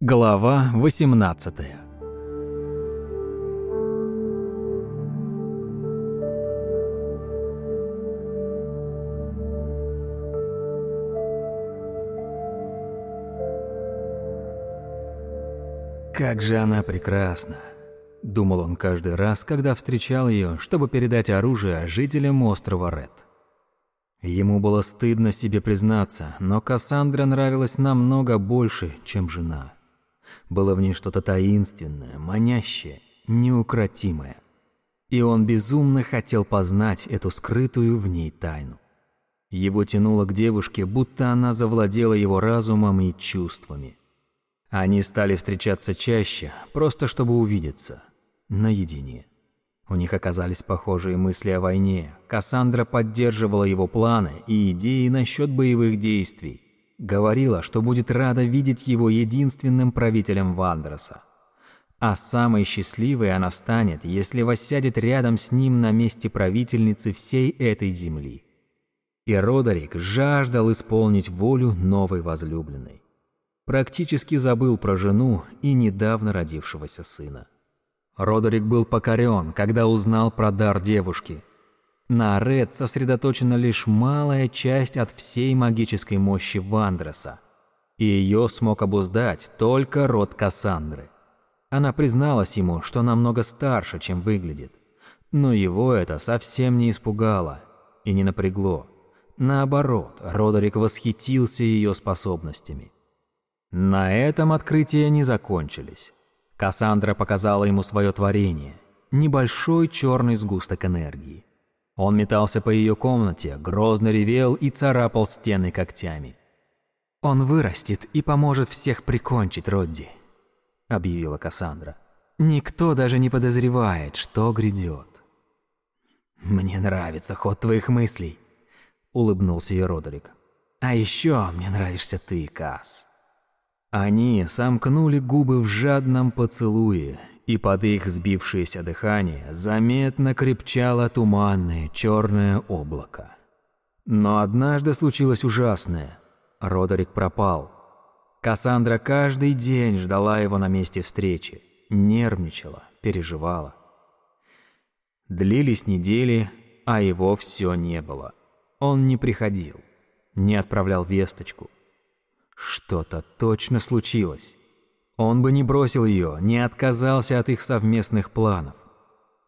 Глава 18 Как же она прекрасна, думал он каждый раз, когда встречал ее, чтобы передать оружие жителям острова Ред. Ему было стыдно себе признаться, но Кассандра нравилась намного больше, чем жена. Было в ней что-то таинственное, манящее, неукротимое. И он безумно хотел познать эту скрытую в ней тайну. Его тянуло к девушке, будто она завладела его разумом и чувствами. Они стали встречаться чаще, просто чтобы увидеться, наедине. У них оказались похожие мысли о войне. Кассандра поддерживала его планы и идеи насчет боевых действий. Говорила, что будет рада видеть его единственным правителем Вандроса. А самой счастливой она станет, если воссядет рядом с ним на месте правительницы всей этой земли. И Родерик жаждал исполнить волю новой возлюбленной. Практически забыл про жену и недавно родившегося сына. Родерик был покорен, когда узнал про дар девушки – на Ред сосредоточена лишь малая часть от всей магической мощи Вандроса, и ее смог обуздать только род Кассандры. Она призналась ему, что намного старше, чем выглядит, но его это совсем не испугало и не напрягло. Наоборот, Родерик восхитился ее способностями. На этом открытия не закончились. Кассандра показала ему свое творение – небольшой черный сгусток энергии. Он метался по ее комнате, грозно ревел и царапал стены когтями. «Он вырастет и поможет всех прикончить Родди», — объявила Кассандра. «Никто даже не подозревает, что грядет». «Мне нравится ход твоих мыслей», — улыбнулся ей Родерик. «А еще мне нравишься ты, Касс». Они сомкнули губы в жадном поцелуе, и под их сбившееся дыхание заметно крепчало туманное черное облако. Но однажды случилось ужасное. Родерик пропал. Кассандра каждый день ждала его на месте встречи, нервничала, переживала. Длились недели, а его все не было. Он не приходил, не отправлял весточку. Что-то точно случилось. Он бы не бросил ее, не отказался от их совместных планов.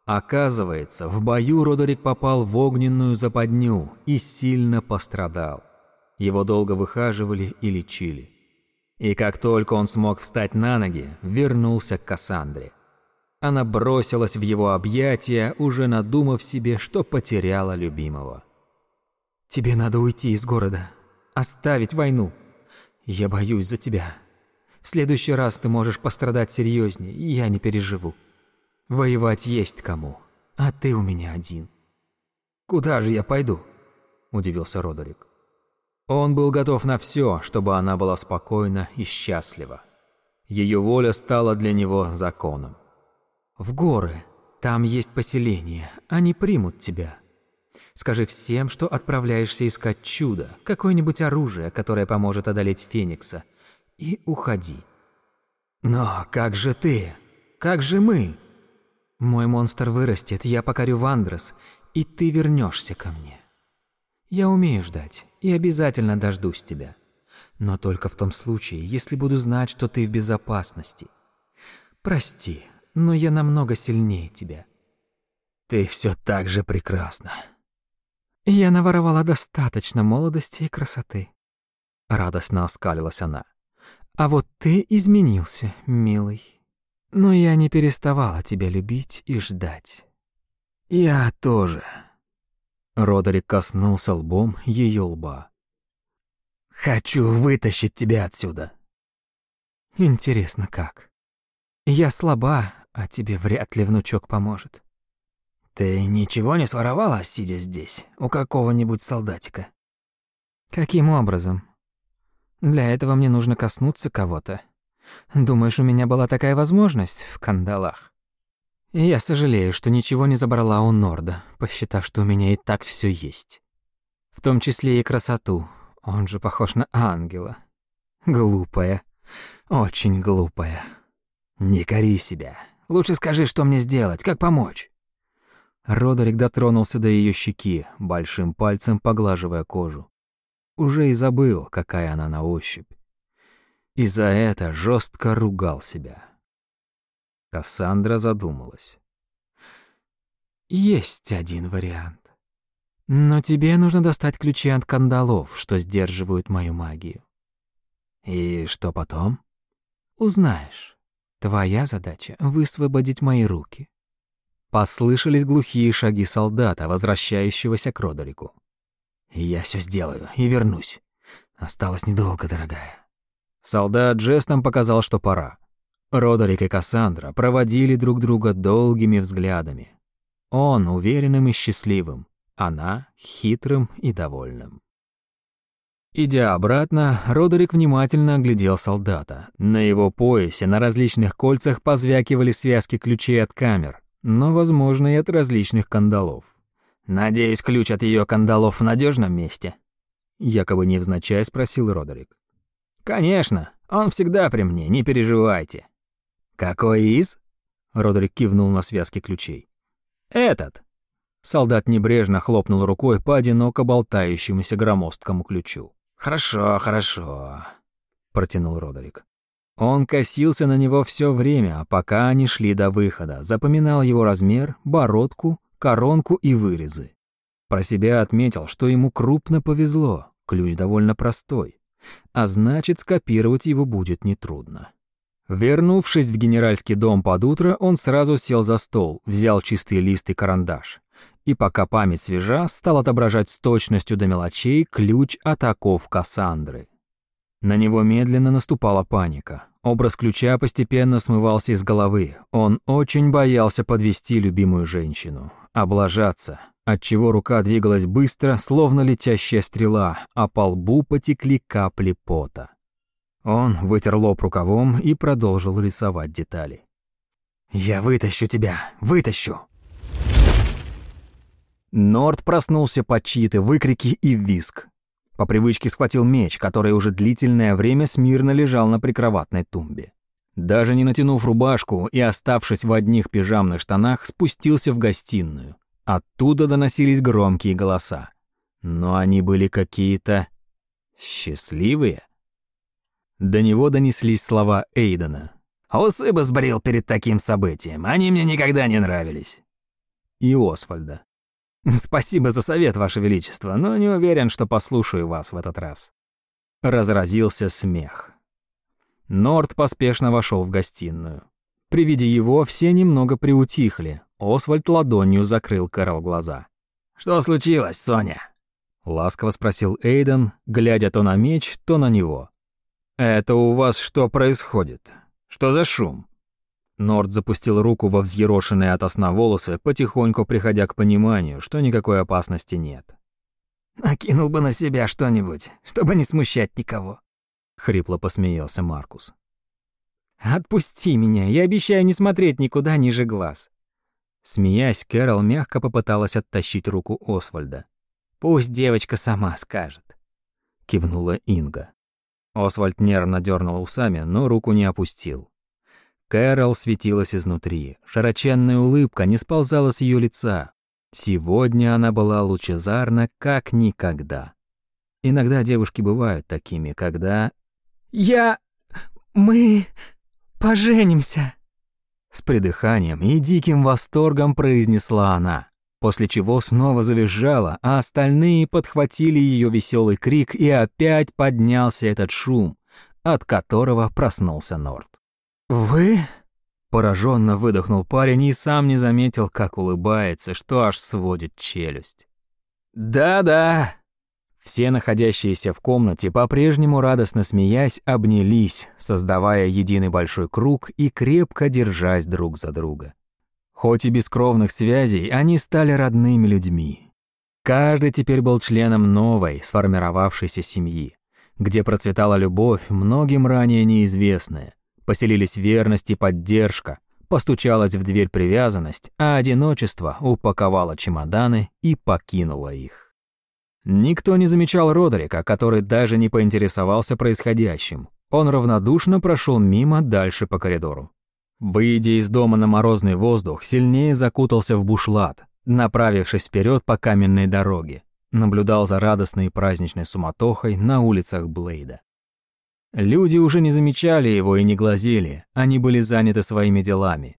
Оказывается, в бою Родерик попал в огненную западню и сильно пострадал. Его долго выхаживали и лечили. И как только он смог встать на ноги, вернулся к Кассандре. Она бросилась в его объятия, уже надумав себе, что потеряла любимого. «Тебе надо уйти из города, оставить войну. Я боюсь за тебя», в следующий раз ты можешь пострадать серьезнее, и я не переживу. Воевать есть кому, а ты у меня один». «Куда же я пойду?» – удивился Родерик. Он был готов на все, чтобы она была спокойна и счастлива. Ее воля стала для него законом. «В горы. Там есть поселение. Они примут тебя. Скажи всем, что отправляешься искать чудо, какое-нибудь оружие, которое поможет одолеть Феникса – и уходи. Но как же ты? Как же мы? Мой монстр вырастет, я покорю Вандрос, и ты вернешься ко мне. Я умею ждать и обязательно дождусь тебя. Но только в том случае, если буду знать, что ты в безопасности. Прости, но я намного сильнее тебя. Ты все так же прекрасна. Я наворовала достаточно молодости и красоты. Радостно оскалилась она. А вот ты изменился, милый. Но я не переставала тебя любить и ждать. Я тоже. Родерик коснулся лбом ее лба. Хочу вытащить тебя отсюда. Интересно, как? Я слаба, а тебе вряд ли внучок поможет. Ты ничего не своровала, сидя здесь, у какого-нибудь солдатика? Каким образом? Для этого мне нужно коснуться кого-то. Думаешь, у меня была такая возможность в кандалах? я сожалею, что ничего не забрала у Норда, посчитав, что у меня и так все есть. В том числе и красоту. Он же похож на ангела. Глупая. Очень глупая. Не кори себя. Лучше скажи, что мне сделать, как помочь. Родерик дотронулся до ее щеки, большим пальцем поглаживая кожу. Уже и забыл, какая она на ощупь. И за это жестко ругал себя. Кассандра задумалась. Есть один вариант. Но тебе нужно достать ключи от кандалов, что сдерживают мою магию. И что потом? Узнаешь. Твоя задача — высвободить мои руки. Послышались глухие шаги солдата, возвращающегося к Родерику. «Я все сделаю и вернусь. Осталось недолго, дорогая». Солдат жестом показал, что пора. Родерик и Кассандра проводили друг друга долгими взглядами. Он уверенным и счастливым, она хитрым и довольным. Идя обратно, Родерик внимательно оглядел солдата. На его поясе на различных кольцах позвякивали связки ключей от камер, но, возможно, и от различных кандалов. «Надеюсь, ключ от ее кандалов в надежном месте?» Якобы невзначай спросил Родерик. «Конечно, он всегда при мне, не переживайте». «Какой из?» Родерик кивнул на связки ключей. «Этот». Солдат небрежно хлопнул рукой по одиноко болтающемуся громоздкому ключу. «Хорошо, хорошо», — протянул Родерик. Он косился на него все время, пока они шли до выхода, запоминал его размер, бородку, коронку и вырезы. Про себя отметил, что ему крупно повезло, ключ довольно простой, а значит, скопировать его будет нетрудно. Вернувшись в генеральский дом под утро, он сразу сел за стол, взял чистый лист и карандаш и пока память свежа, стал отображать с точностью до мелочей ключ от оков Кассандры. На него медленно наступала паника. Образ ключа постепенно смывался из головы. Он очень боялся подвести любимую женщину, облажаться, отчего рука двигалась быстро, словно летящая стрела, а по лбу потекли капли пота. Он вытер лоб рукавом и продолжил рисовать детали. «Я вытащу тебя, вытащу!» Норд проснулся под чьи-то выкрики и визг. По привычке схватил меч, который уже длительное время смирно лежал на прикроватной тумбе. Даже не натянув рубашку и оставшись в одних пижамных штанах, спустился в гостиную. Оттуда доносились громкие голоса. Но они были какие-то... счастливые. До него донеслись слова Эйдена. «Усы бы сбрил перед таким событием, они мне никогда не нравились». И Освальда. «Спасибо за совет, Ваше Величество, но не уверен, что послушаю вас в этот раз». Разразился смех. Норд поспешно вошел в гостиную. При виде его все немного приутихли. Освальд ладонью закрыл Кэрол глаза. «Что случилось, Соня?» Ласково спросил Эйден, глядя то на меч, то на него. «Это у вас что происходит? Что за шум?» Норд запустил руку во взъерошенные от сна волосы, потихоньку приходя к пониманию, что никакой опасности нет. «Накинул бы на себя что-нибудь, чтобы не смущать никого», — хрипло посмеялся Маркус. «Отпусти меня, я обещаю не смотреть никуда ниже глаз». Смеясь, Кэрол мягко попыталась оттащить руку Освальда. «Пусть девочка сама скажет», — кивнула Инга. Освальд нервно дернул усами, но руку не опустил. Кэрол светилась изнутри. Широченная улыбка не сползала с ее лица. Сегодня она была лучезарна, как никогда. Иногда девушки бывают такими, когда... «Я... мы... поженимся!» С придыханием и диким восторгом произнесла она, после чего снова завизжала, а остальные подхватили ее веселый крик, и опять поднялся этот шум, от которого проснулся Норд. «Вы?» Пораженно выдохнул парень и сам не заметил, как улыбается, что аж сводит челюсть. «Да-да!» Все находящиеся в комнате, по-прежнему радостно смеясь, обнялись, создавая единый большой круг и крепко держась друг за друга. Хоть и без кровных связей, они стали родными людьми. Каждый теперь был членом новой, сформировавшейся семьи, где процветала любовь, многим ранее неизвестная, Поселились верность и поддержка, постучалась в дверь привязанность, а одиночество упаковало чемоданы и покинуло их. Никто не замечал Родерика, который даже не поинтересовался происходящим. Он равнодушно прошел мимо дальше по коридору. Выйдя из дома на морозный воздух, сильнее закутался в бушлат, направившись вперед по каменной дороге. Наблюдал за радостной и праздничной суматохой на улицах Блейда. Люди уже не замечали его и не глазели, они были заняты своими делами.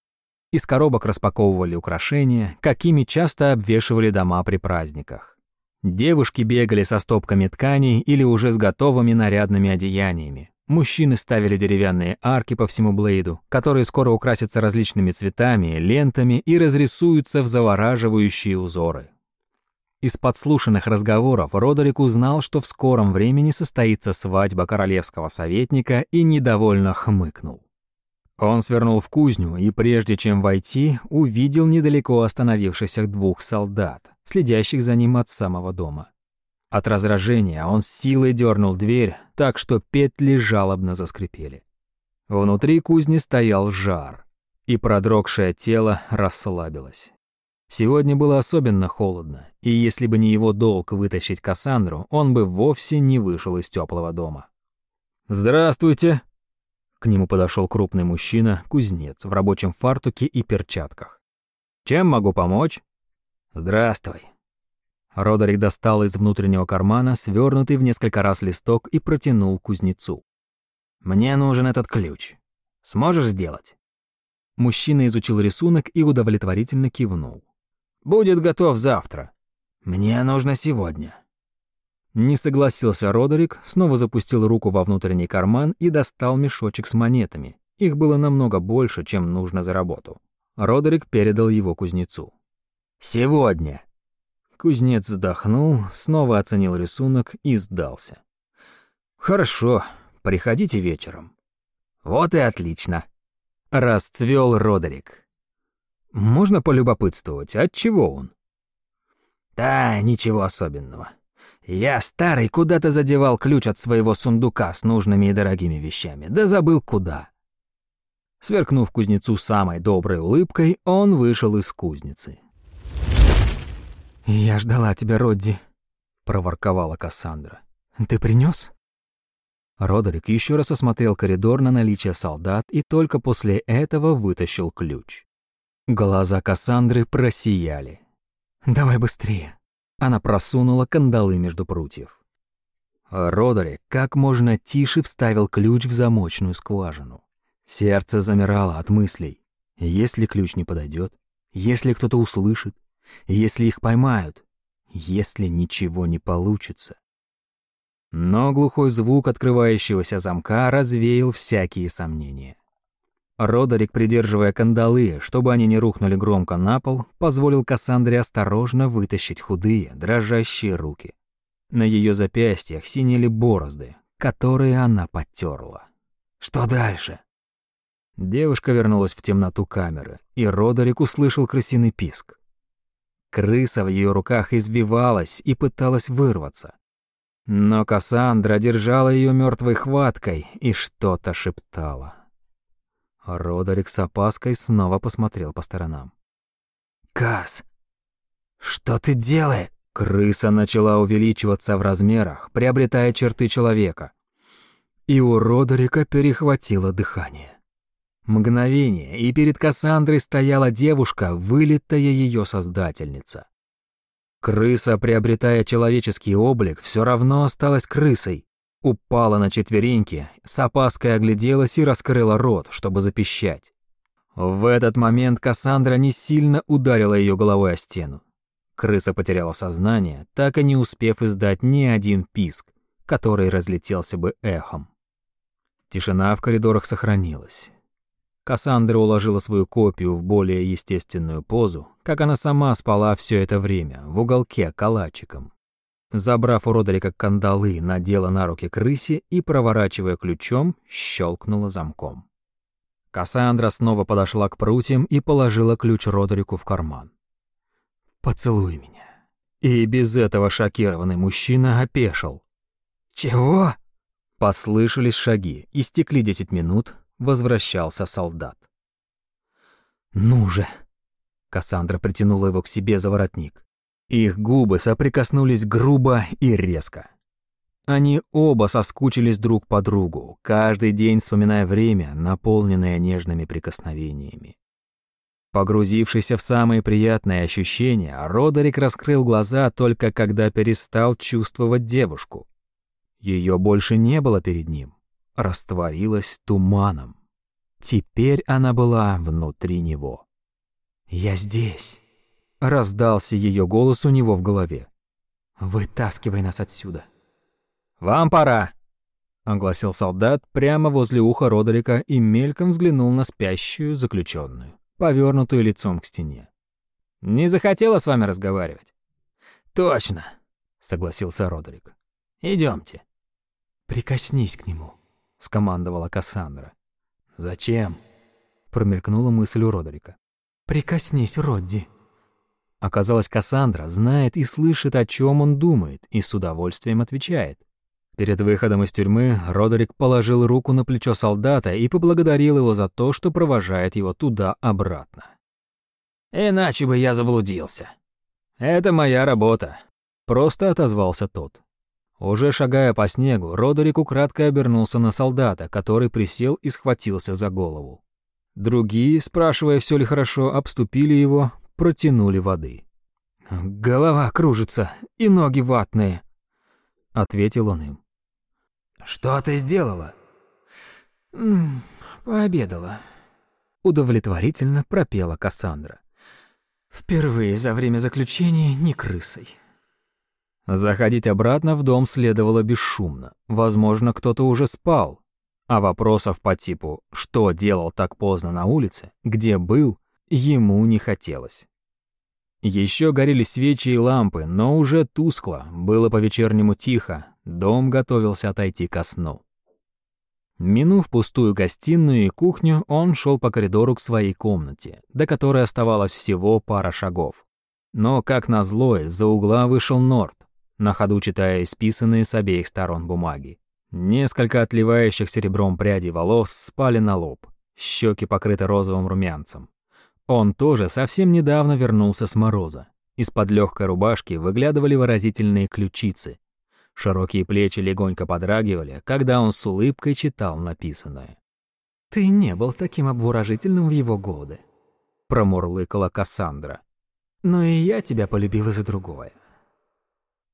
Из коробок распаковывали украшения, какими часто обвешивали дома при праздниках. Девушки бегали со стопками тканей или уже с готовыми нарядными одеяниями. Мужчины ставили деревянные арки по всему Блейду, которые скоро украсятся различными цветами, лентами и разрисуются в завораживающие узоры. Из подслушанных разговоров Родерик узнал, что в скором времени состоится свадьба королевского советника и недовольно хмыкнул. Он свернул в кузню и, прежде чем войти, увидел недалеко остановившихся двух солдат, следящих за ним от самого дома. От раздражения он с силой дернул дверь, так что петли жалобно заскрипели. Внутри кузни стоял жар, и продрогшее тело расслабилось. Сегодня было особенно холодно, и если бы не его долг вытащить Кассандру, он бы вовсе не вышел из теплого дома. «Здравствуйте!» К нему подошел крупный мужчина, кузнец, в рабочем фартуке и перчатках. «Чем могу помочь?» «Здравствуй». Родерик достал из внутреннего кармана свернутый в несколько раз листок и протянул кузнецу. «Мне нужен этот ключ. Сможешь сделать?» Мужчина изучил рисунок и удовлетворительно кивнул. «Будет готов завтра. Мне нужно сегодня». Не согласился Родерик, снова запустил руку во внутренний карман и достал мешочек с монетами. Их было намного больше, чем нужно за работу. Родерик передал его кузнецу. «Сегодня!» Кузнец вздохнул, снова оценил рисунок и сдался. «Хорошо, приходите вечером». «Вот и отлично!» Расцвел Родерик. «Можно полюбопытствовать, от чего он?» «Да, ничего особенного. Я старый куда-то задевал ключ от своего сундука с нужными и дорогими вещами, да забыл куда. Сверкнув кузнецу самой доброй улыбкой, он вышел из кузницы. «Я ждала тебя, Родди», — проворковала Кассандра. «Ты принес? Родерик еще раз осмотрел коридор на наличие солдат и только после этого вытащил ключ. Глаза Кассандры просияли. «Давай быстрее», она просунула кандалы между прутьев. Родери как можно тише вставил ключ в замочную скважину. Сердце замирало от мыслей. Если ключ не подойдет, если кто-то услышит, если их поймают, если ничего не получится. Но глухой звук открывающегося замка развеял всякие сомнения. Родерик, придерживая кандалы, чтобы они не рухнули громко на пол, позволил Кассандре осторожно вытащить худые, дрожащие руки. На ее запястьях синели борозды, которые она подтерла. Что дальше? Девушка вернулась в темноту камеры, и Родерик услышал крысиный писк. Крыса в ее руках извивалась и пыталась вырваться. Но Кассандра держала ее мертвой хваткой и что-то шептала. Родерик с опаской снова посмотрел по сторонам. «Кас, что ты делаешь?» Крыса начала увеличиваться в размерах, приобретая черты человека. И у Родерика перехватило дыхание. Мгновение, и перед Кассандрой стояла девушка, вылитая ее создательница. Крыса, приобретая человеческий облик, все равно осталась крысой, Упала на четвереньки, с опаской огляделась и раскрыла рот, чтобы запищать. В этот момент Кассандра не сильно ударила ее головой о стену. Крыса потеряла сознание, так и не успев издать ни один писк, который разлетелся бы эхом. Тишина в коридорах сохранилась. Кассандра уложила свою копию в более естественную позу, как она сама спала все это время, в уголке калачиком. Забрав у Родерика кандалы, надела на руки крысе и, проворачивая ключом, щелкнула замком. Кассандра снова подошла к прутьям и положила ключ Родерику в карман. «Поцелуй меня». И без этого шокированный мужчина опешил. «Чего?» Послышались шаги, истекли десять минут, возвращался солдат. «Ну же!» Кассандра притянула его к себе за воротник. Их губы соприкоснулись грубо и резко. Они оба соскучились друг по другу, каждый день вспоминая время, наполненное нежными прикосновениями. Погрузившийся в самые приятные ощущения, Родерик раскрыл глаза только когда перестал чувствовать девушку. Ее больше не было перед ним, растворилась туманом. Теперь она была внутри него. «Я здесь», — раздался ее голос у него в голове. «Вытаскивай нас отсюда». «Вам пора», — огласил солдат прямо возле уха Родерика и мельком взглянул на спящую заключенную повернутую лицом к стене. «Не захотела с вами разговаривать?» «Точно», — согласился Родерик. Идемте. «Прикоснись к нему», — скомандовала Кассандра. «Зачем?» — промелькнула мысль у Родерика. «Прикоснись, Родди». Оказалось, Кассандра знает и слышит, о чем он думает, и с удовольствием отвечает. Перед выходом из тюрьмы Родерик положил руку на плечо солдата и поблагодарил его за то, что провожает его туда-обратно. «Иначе бы я заблудился». «Это моя работа», — просто отозвался тот. Уже шагая по снегу, Родерик украдкой обернулся на солдата, который присел и схватился за голову. Другие, спрашивая, все ли хорошо, обступили его, протянули воды. «Голова кружится и ноги ватные», — ответил он им. «Что ты сделала?» «Пообедала», — удовлетворительно пропела Кассандра. «Впервые за время заключения не крысой». Заходить обратно в дом следовало бесшумно. Возможно, кто-то уже спал. А вопросов по типу «что делал так поздно на улице?», «где был?», ему не хотелось. Еще горели свечи и лампы, но уже тускло, было по-вечернему тихо, дом готовился отойти ко сну. Минув пустую гостиную и кухню, он шел по коридору к своей комнате, до которой оставалось всего пара шагов. Но, как назло, из-за угла вышел Норт, на ходу читая исписанные с обеих сторон бумаги. Несколько отливающих серебром прядей волос спали на лоб, щеки покрыты розовым румянцем. Он тоже совсем недавно вернулся с мороза. Из-под легкой рубашки выглядывали выразительные ключицы. Широкие плечи легонько подрагивали, когда он с улыбкой читал написанное. «Ты не был таким обворожительным в его годы», — промурлыкала Кассандра. «Но и я тебя полюбила за другое».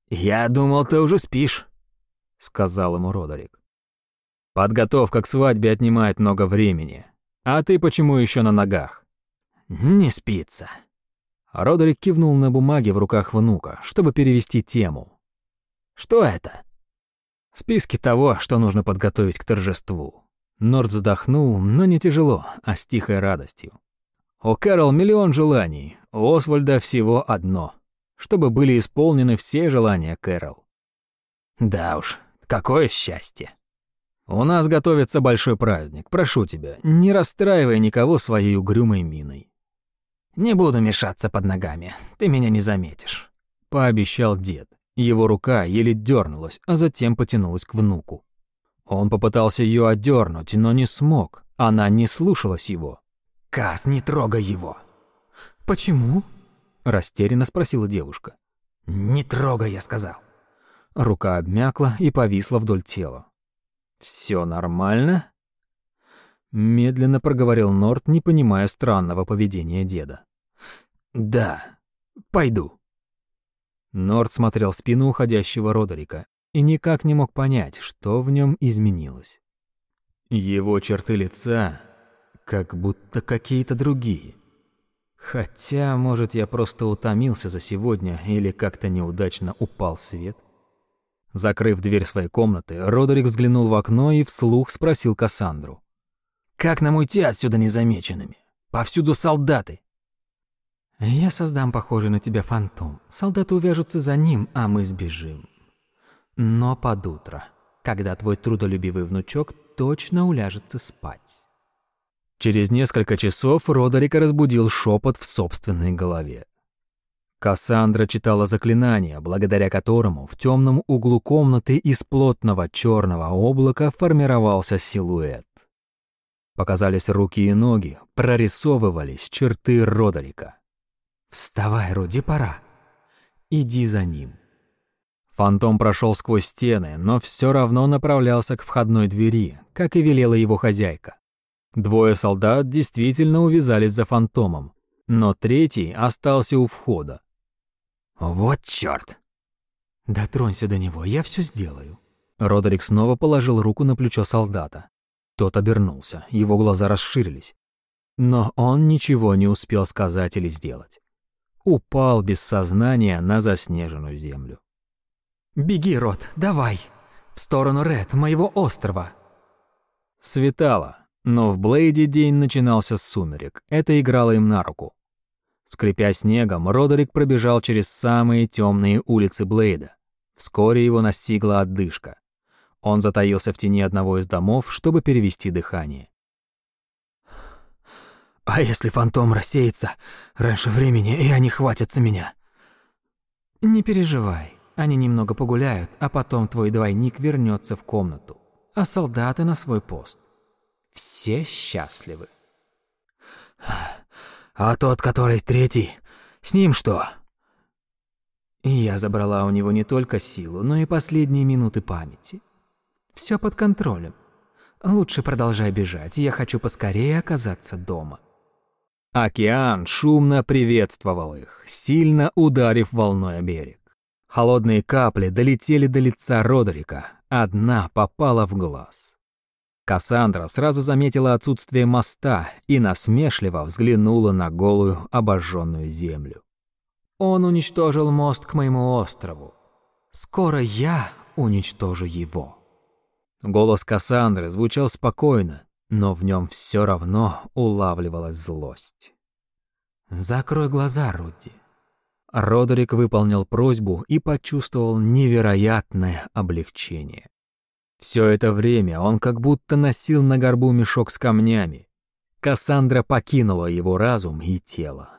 «Я думал, ты уже спишь», — сказал ему Родерик. «Подготовка к свадьбе отнимает много времени. А ты почему еще на ногах?» «Не спится». Родерик кивнул на бумаге в руках внука, чтобы перевести тему. «Что это?» «Списки того, что нужно подготовить к торжеству». Норд вздохнул, но не тяжело, а с тихой радостью. У Кэрол миллион желаний, у Освальда всего одно. Чтобы были исполнены все желания Кэрол. Да уж, какое счастье. У нас готовится большой праздник. Прошу тебя, не расстраивай никого своей угрюмой миной. «Не буду мешаться под ногами, ты меня не заметишь», — пообещал дед. Его рука еле дернулась, а затем потянулась к внуку. Он попытался ее отдернуть, но не смог. Она не слушалась его. «Кас, не трогай его!» «Почему?» — растерянно спросила девушка. «Не трогай, я сказал». Рука обмякла и повисла вдоль тела. «Все нормально?» Медленно проговорил Норт, не понимая странного поведения деда. «Да, пойду». Норд смотрел спину уходящего Родерика и никак не мог понять, что в нем изменилось. Его черты лица как будто какие-то другие. Хотя, может, я просто утомился за сегодня или как-то неудачно упал свет. Закрыв дверь своей комнаты, Родерик взглянул в окно и вслух спросил Кассандру. «Как нам уйти отсюда незамеченными? Повсюду солдаты. Я создам похожий на тебя фантом. Солдаты увяжутся за ним, а мы сбежим. Но под утро, когда твой трудолюбивый внучок точно уляжется спать. Через несколько часов Родерика разбудил шепот в собственной голове. Кассандра читала заклинание, благодаря которому в темном углу комнаты из плотного черного облака формировался силуэт. Показались руки и ноги, прорисовывались черты Родерика. «Вставай, Руди, пора. Иди за ним». Фантом прошел сквозь стены, но все равно направлялся к входной двери, как и велела его хозяйка. Двое солдат действительно увязались за фантомом, но третий остался у входа. «Вот чёрт!» «Дотронься до него, я все сделаю». Родерик снова положил руку на плечо солдата. Тот обернулся, его глаза расширились. Но он ничего не успел сказать или сделать. Упал без сознания на заснеженную землю. «Беги, Рот, давай! В сторону Ред, моего острова!» Светало, но в Блейде день начинался с сумерек. Это играло им на руку. Скрипя снегом, Родерик пробежал через самые темные улицы Блейда. Вскоре его настигла отдышка. Он затаился в тени одного из домов, чтобы перевести дыхание. «А если фантом рассеется раньше времени, и они хватятся меня?» «Не переживай. Они немного погуляют, а потом твой двойник вернется в комнату, а солдаты на свой пост. Все счастливы. А тот, который третий, с ним что? И я забрала у него не только силу, но и последние минуты памяти. Все под контролем. Лучше продолжай бежать, я хочу поскорее оказаться дома. Океан шумно приветствовал их, сильно ударив волной о берег. Холодные капли долетели до лица Родерика, одна попала в глаз. Кассандра сразу заметила отсутствие моста и насмешливо взглянула на голую обожженную землю. «Он уничтожил мост к моему острову. Скоро я уничтожу его». Голос Кассандры звучал спокойно, но в нем все равно улавливалась злость. «Закрой глаза, Рудди. Родерик выполнил просьбу и почувствовал невероятное облегчение. Все это время он как будто носил на горбу мешок с камнями. Кассандра покинула его разум и тело.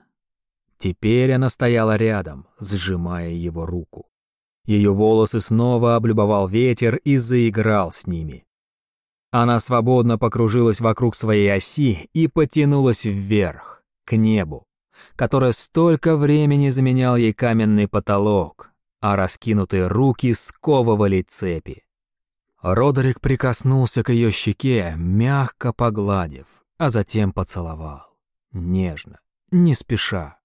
Теперь она стояла рядом, сжимая его руку. Ее волосы снова облюбовал ветер и заиграл с ними. Она свободно покружилась вокруг своей оси и потянулась вверх, к небу которая столько времени заменял ей каменный потолок, а раскинутые руки сковывали цепи. Родерик прикоснулся к ее щеке, мягко погладив, а затем поцеловал. Нежно, не спеша,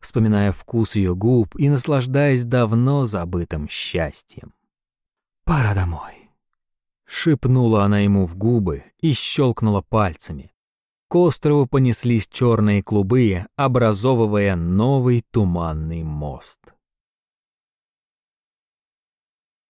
вспоминая вкус ее губ и наслаждаясь давно забытым счастьем. «Пора домой», — шепнула она ему в губы и щелкнула пальцами, к острову понеслись черные клубы, образовывая новый туманный мост.